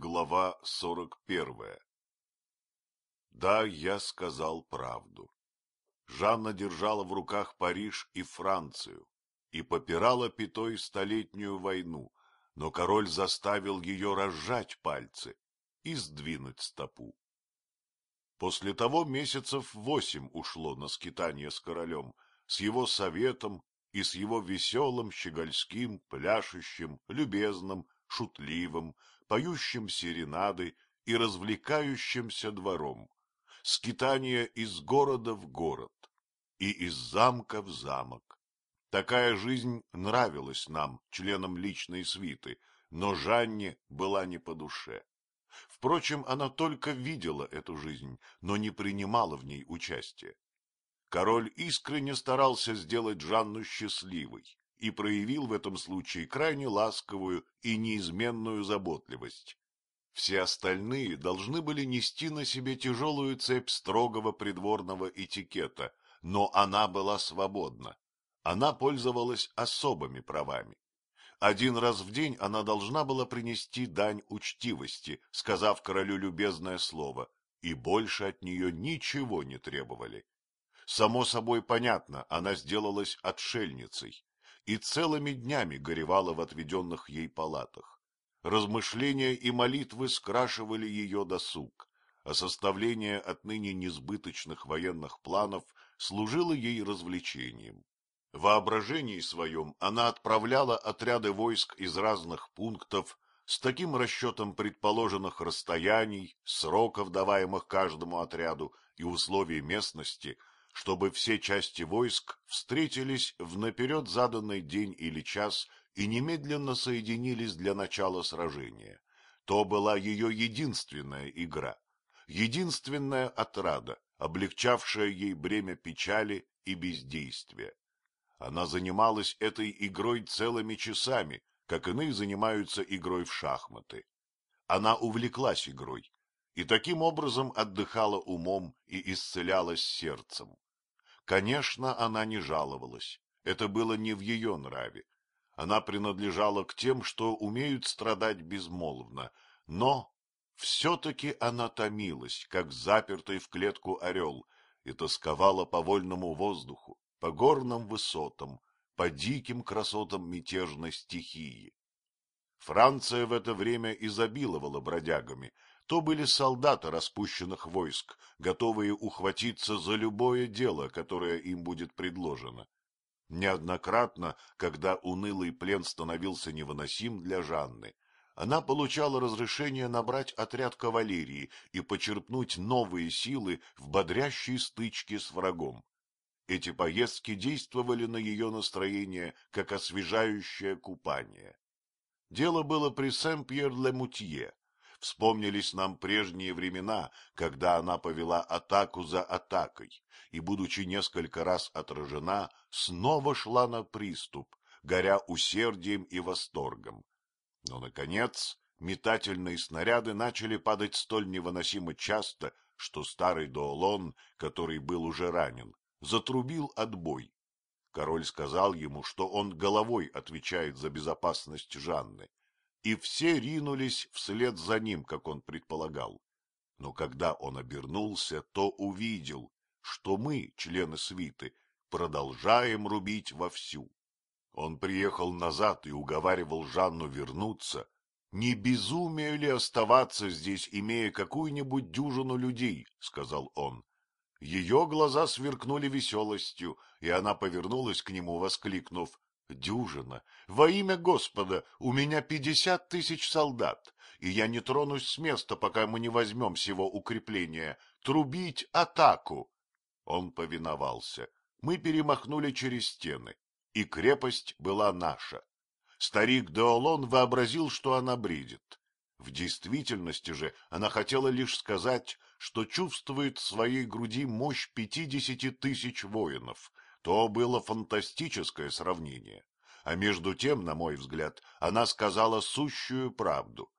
Глава сорок первая Да, я сказал правду. Жанна держала в руках Париж и Францию и попирала пятой столетнюю войну, но король заставил ее разжать пальцы и сдвинуть стопу. После того месяцев восемь ушло на скитание с королем, с его советом и с его веселым, щегольским, пляшущим, любезным, шутливым, поющим серенады и развлекающимся двором, скитание из города в город и из замка в замок. Такая жизнь нравилась нам, членам личной свиты, но Жанне была не по душе. Впрочем, она только видела эту жизнь, но не принимала в ней участия. Король искренне старался сделать Жанну счастливой и проявил в этом случае крайне ласковую и неизменную заботливость. Все остальные должны были нести на себе тяжелую цепь строгого придворного этикета, но она была свободна. Она пользовалась особыми правами. Один раз в день она должна была принести дань учтивости, сказав королю любезное слово, и больше от нее ничего не требовали. Само собой понятно, она сделалась отшельницей и целыми днями горевала в отведенных ей палатах. Размышления и молитвы скрашивали ее досуг, а составление отныне несбыточных военных планов служило ей развлечением. В воображении своем она отправляла отряды войск из разных пунктов с таким расчетом предположенных расстояний, сроков, даваемых каждому отряду, и условий местности, чтобы все части войск встретились в наперед заданный день или час и немедленно соединились для начала сражения. То была ее единственная игра, единственная отрада, облегчавшая ей бремя печали и бездействия. Она занималась этой игрой целыми часами, как иные занимаются игрой в шахматы. Она увлеклась игрой и таким образом отдыхала умом и исцелялась сердцем. Конечно, она не жаловалась, это было не в ее нраве. Она принадлежала к тем, что умеют страдать безмолвно, но все-таки она томилась, как запертый в клетку орел, и тосковала по вольному воздуху, по горным высотам, по диким красотам мятежной стихии. Франция в это время изобиловала бродягами. То были солдаты распущенных войск, готовые ухватиться за любое дело, которое им будет предложено. Неоднократно, когда унылый плен становился невыносим для Жанны, она получала разрешение набрать отряд кавалерии и почерпнуть новые силы в бодрящей стычке с врагом. Эти поездки действовали на ее настроение, как освежающее купание. Дело было при Сен-Пьер-Ле-Мутье. Вспомнились нам прежние времена, когда она повела атаку за атакой, и, будучи несколько раз отражена, снова шла на приступ, горя усердием и восторгом. Но, наконец, метательные снаряды начали падать столь невыносимо часто, что старый Доолон, который был уже ранен, затрубил отбой. Король сказал ему, что он головой отвечает за безопасность Жанны, и все ринулись вслед за ним, как он предполагал. Но когда он обернулся, то увидел, что мы, члены свиты, продолжаем рубить вовсю. Он приехал назад и уговаривал Жанну вернуться. Не безумие ли оставаться здесь, имея какую-нибудь дюжину людей, — сказал он. Ее глаза сверкнули веселостью, и она повернулась к нему, воскликнув. — Дюжина! Во имя Господа! У меня пятьдесят тысяч солдат, и я не тронусь с места, пока мы не возьмем сего укрепления. Трубить атаку! Он повиновался. Мы перемахнули через стены, и крепость была наша. Старик Деолон вообразил, что она бредит. В действительности же она хотела лишь сказать, что чувствует в своей груди мощь пятидесяти тысяч воинов. То было фантастическое сравнение. А между тем, на мой взгляд, она сказала сущую правду.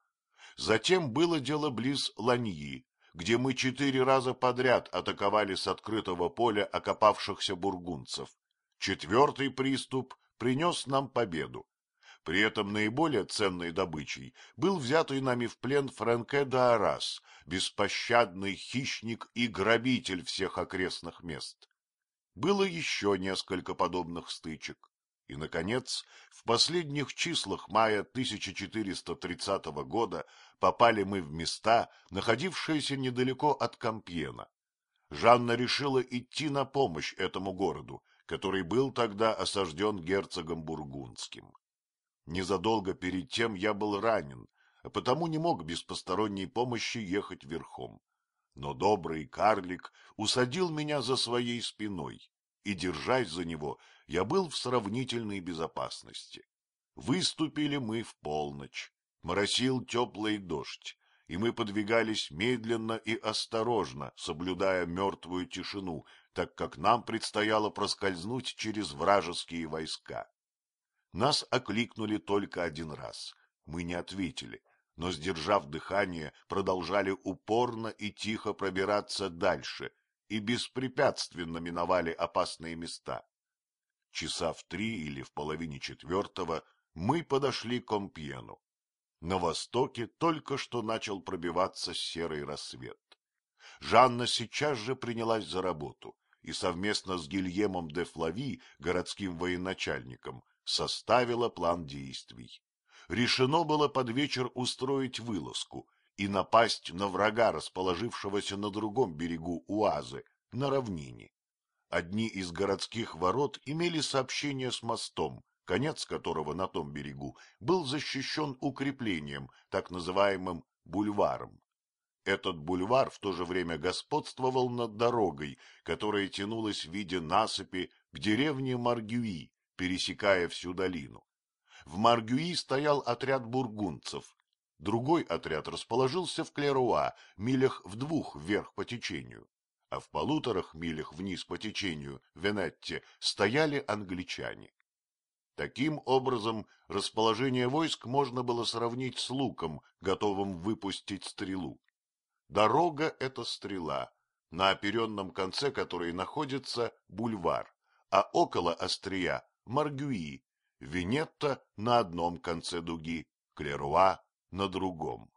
Затем было дело близ Ланьи, где мы четыре раза подряд атаковали с открытого поля окопавшихся бургунцев. Четвертый приступ принес нам победу. При этом наиболее ценной добычей был взятый нами в плен Френке де Арас, беспощадный хищник и грабитель всех окрестных мест. Было еще несколько подобных стычек. И, наконец, в последних числах мая 1430 года попали мы в места, находившиеся недалеко от Кампьена. Жанна решила идти на помощь этому городу, который был тогда осажден герцогом Бургундским. Незадолго перед тем я был ранен, а потому не мог без посторонней помощи ехать верхом. Но добрый карлик усадил меня за своей спиной, и, держась за него, я был в сравнительной безопасности. Выступили мы в полночь, моросил теплый дождь, и мы подвигались медленно и осторожно, соблюдая мертвую тишину, так как нам предстояло проскользнуть через вражеские войска. Нас окликнули только один раз. Мы не ответили, но, сдержав дыхание, продолжали упорно и тихо пробираться дальше и беспрепятственно миновали опасные места. Часа в три или в половине четвертого мы подошли к Компьену. На востоке только что начал пробиваться серый рассвет. Жанна сейчас же принялась за работу и совместно с Гильемом де Флави, городским военачальником, составила план действий. Решено было под вечер устроить вылазку и напасть на врага, расположившегося на другом берегу Уазы, на равнине. Одни из городских ворот имели сообщение с мостом, конец которого на том берегу был защищен укреплением, так называемым бульваром. Этот бульвар в то же время господствовал над дорогой, которая тянулась в виде насыпи к деревне Маргюи, пересекая всю долину. В Маргюи стоял отряд бургунцев. Другой отряд расположился в Клеруа, милях в двух вверх по течению, а в полуторах милях вниз по течению, в Венетте, стояли англичане. Таким образом, расположение войск можно было сравнить с луком, готовым выпустить стрелу. Дорога — это стрела, на оперенном конце которой находится бульвар, а около острия Маргюи, Винетта на одном конце дуги, Клеруа на другом.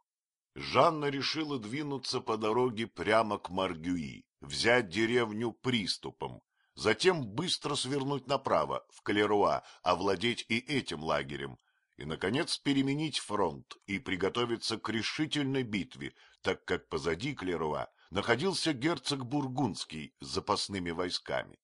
Жанна решила двинуться по дороге прямо к Маргюи, взять деревню приступом, затем быстро свернуть направо, в Клеруа, овладеть и этим лагерем, и, наконец, переменить фронт и приготовиться к решительной битве, так как позади Клеруа находился герцог Бургундский с запасными войсками.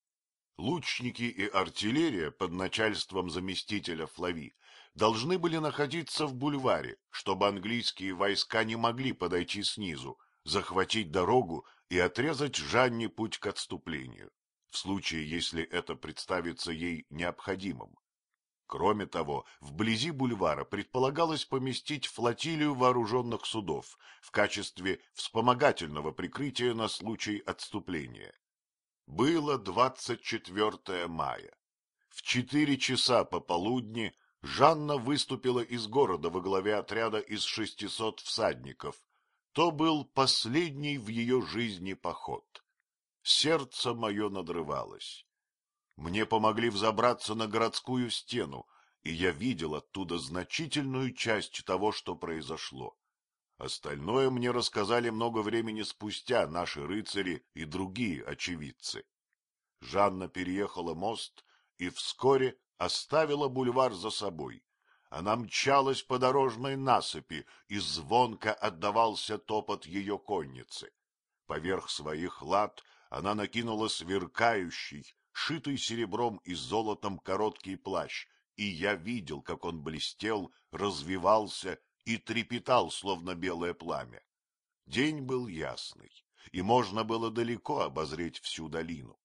Лучники и артиллерия под начальством заместителя Флави должны были находиться в бульваре, чтобы английские войска не могли подойти снизу, захватить дорогу и отрезать Жанне путь к отступлению, в случае, если это представится ей необходимым. Кроме того, вблизи бульвара предполагалось поместить флотилию вооруженных судов в качестве вспомогательного прикрытия на случай отступления. Было 24 мая. В четыре часа пополудни Жанна выступила из города во главе отряда из 600 всадников. То был последний в ее жизни поход. Сердце мое надрывалось. Мне помогли взобраться на городскую стену, и я видел оттуда значительную часть того, что произошло. Остальное мне рассказали много времени спустя наши рыцари и другие очевидцы. Жанна переехала мост и вскоре оставила бульвар за собой. Она мчалась по дорожной насыпи, и звонко отдавался топот ее конницы. Поверх своих лад она накинула сверкающий, шитый серебром и золотом короткий плащ, и я видел, как он блестел, развивался и трепетал, словно белое пламя. День был ясный, и можно было далеко обозреть всю долину.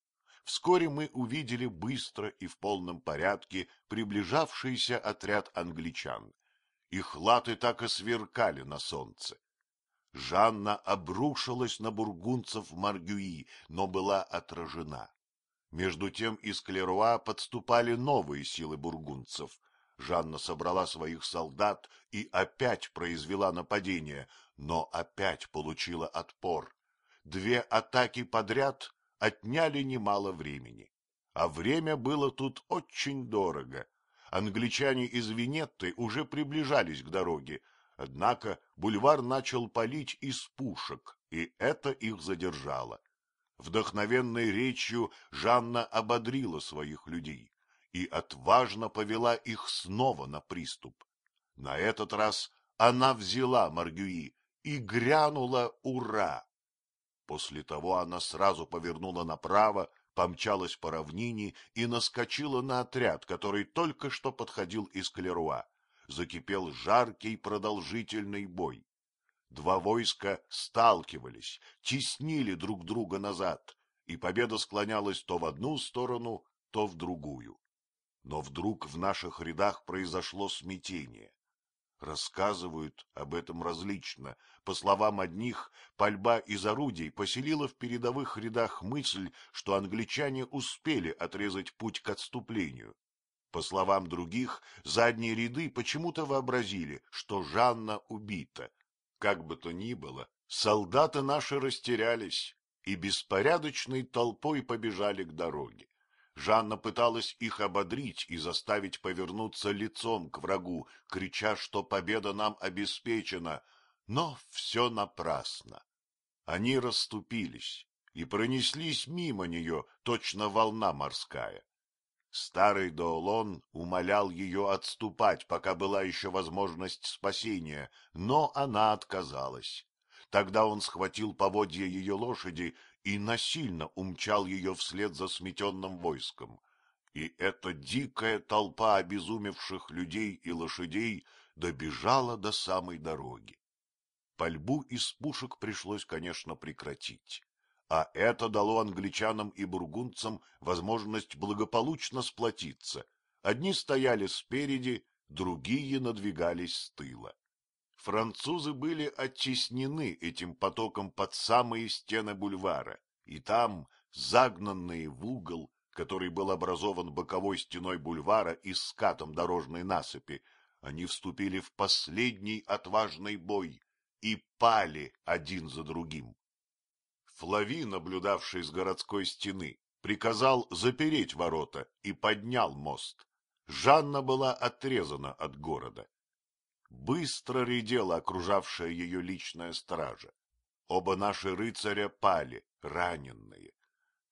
Вскоре мы увидели быстро и в полном порядке приближавшийся отряд англичан. Их латы так и сверкали на солнце. Жанна обрушилась на бургунцев Маргюи, но была отражена. Между тем из Клеруа подступали новые силы бургунцев. Жанна собрала своих солдат и опять произвела нападение, но опять получила отпор. Две атаки подряд отняли немало времени. А время было тут очень дорого. англичане из Венетты уже приближались к дороге, однако бульвар начал палить из пушек, и это их задержало. Вдохновенной речью Жанна ободрила своих людей и отважно повела их снова на приступ. На этот раз она взяла Маргюи и грянула «Ура!». После того она сразу повернула направо, помчалась по равнине и наскочила на отряд, который только что подходил из Клеруа. Закипел жаркий продолжительный бой. Два войска сталкивались, теснили друг друга назад, и победа склонялась то в одну сторону, то в другую. Но вдруг в наших рядах произошло смятение. Рассказывают об этом различно. По словам одних, пальба из орудий поселила в передовых рядах мысль, что англичане успели отрезать путь к отступлению. По словам других, задние ряды почему-то вообразили, что Жанна убита. Как бы то ни было, солдаты наши растерялись и беспорядочной толпой побежали к дороге. Жанна пыталась их ободрить и заставить повернуться лицом к врагу, крича, что победа нам обеспечена, но все напрасно. Они расступились и пронеслись мимо нее, точно волна морская. Старый Доолон умолял ее отступать, пока была еще возможность спасения, но она отказалась. Тогда он схватил поводья ее лошади и насильно умчал ее вслед за сметенным войском. И эта дикая толпа обезумевших людей и лошадей добежала до самой дороги. Пальбу из пушек пришлось, конечно, прекратить, а это дало англичанам и бургундцам возможность благополучно сплотиться. Одни стояли спереди, другие надвигались с тыла. Французы были оттеснены этим потоком под самые стены бульвара, и там, загнанные в угол, который был образован боковой стеной бульвара и скатом дорожной насыпи, они вступили в последний отважный бой и пали один за другим. Флави, наблюдавший с городской стены, приказал запереть ворота и поднял мост. Жанна была отрезана от города. Быстро редела окружавшая ее личная стража. Оба наши рыцаря пали, раненные.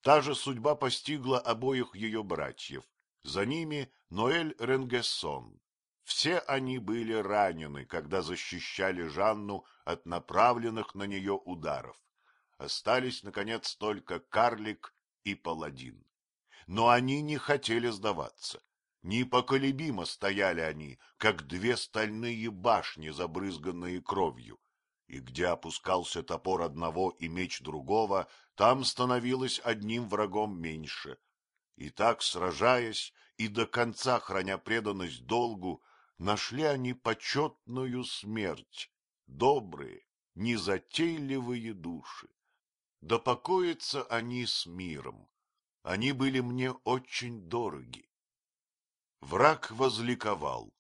Та же судьба постигла обоих ее братьев. За ними Ноэль Ренгессон. Все они были ранены, когда защищали Жанну от направленных на нее ударов. Остались, наконец, только карлик и паладин. Но они не хотели сдаваться. Непоколебимо стояли они, как две стальные башни, забрызганные кровью. И где опускался топор одного и меч другого, там становилось одним врагом меньше. И так, сражаясь и до конца храня преданность долгу, нашли они почетную смерть, добрые, незатейливые души. Да покоятся они с миром. Они были мне очень дороги. Враг возликовал,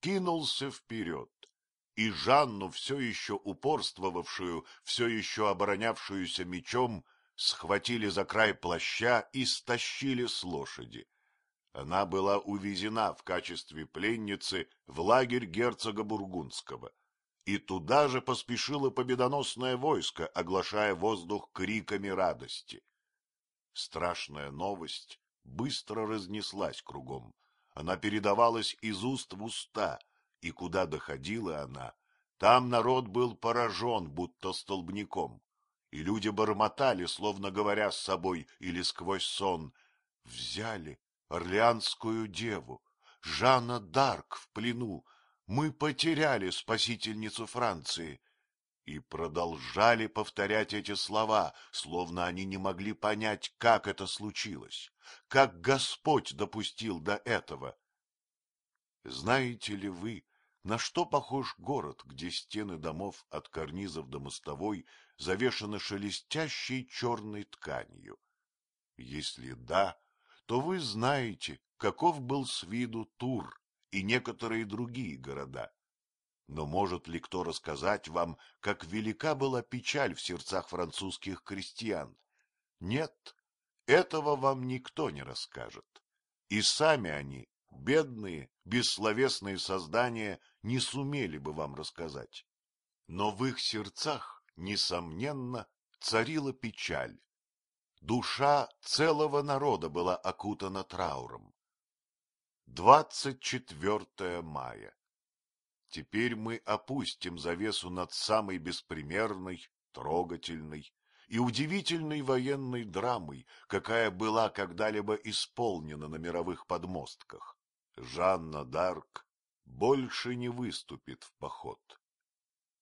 кинулся вперед, и Жанну, все еще упорствовавшую, все еще оборонявшуюся мечом, схватили за край плаща и стащили с лошади. Она была увезена в качестве пленницы в лагерь герцога Бургундского, и туда же поспешило победоносное войско, оглашая воздух криками радости. Страшная новость быстро разнеслась кругом. Она передавалась из уст в уста, и куда доходила она, там народ был поражен, будто столбняком, и люди бормотали, словно говоря с собой или сквозь сон, взяли Орлеанскую деву, Жанна Дарк в плену, мы потеряли спасительницу Франции. И продолжали повторять эти слова, словно они не могли понять, как это случилось как Господь допустил до этого. Знаете ли вы, на что похож город, где стены домов от карнизов до мостовой завешаны шелестящей черной тканью? Если да, то вы знаете, каков был с виду Тур и некоторые другие города. Но может ли кто рассказать вам, как велика была печаль в сердцах французских крестьян? Нет, этого вам никто не расскажет. И сами они бедные, бессловесные создания не сумели бы вам рассказать. Но в их сердцах, несомненно, царила печаль. Душа целого народа была окутана трауром. 24 мая. Теперь мы опустим завесу над самой беспримерной, трогательной и удивительной военной драмой, какая была когда-либо исполнена на мировых подмостках. Жанна Дарк больше не выступит в поход.